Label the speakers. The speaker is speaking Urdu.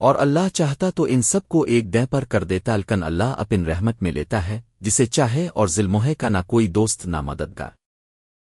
Speaker 1: اور اللہ چاہتا تو ان سب کو ایک دہ پر کر دیتا الکن اللہ اپن رحمت میں لیتا ہے، جسے چاہے اور ظلموہے کا نہ کوئی دوست، نہ مددگار۔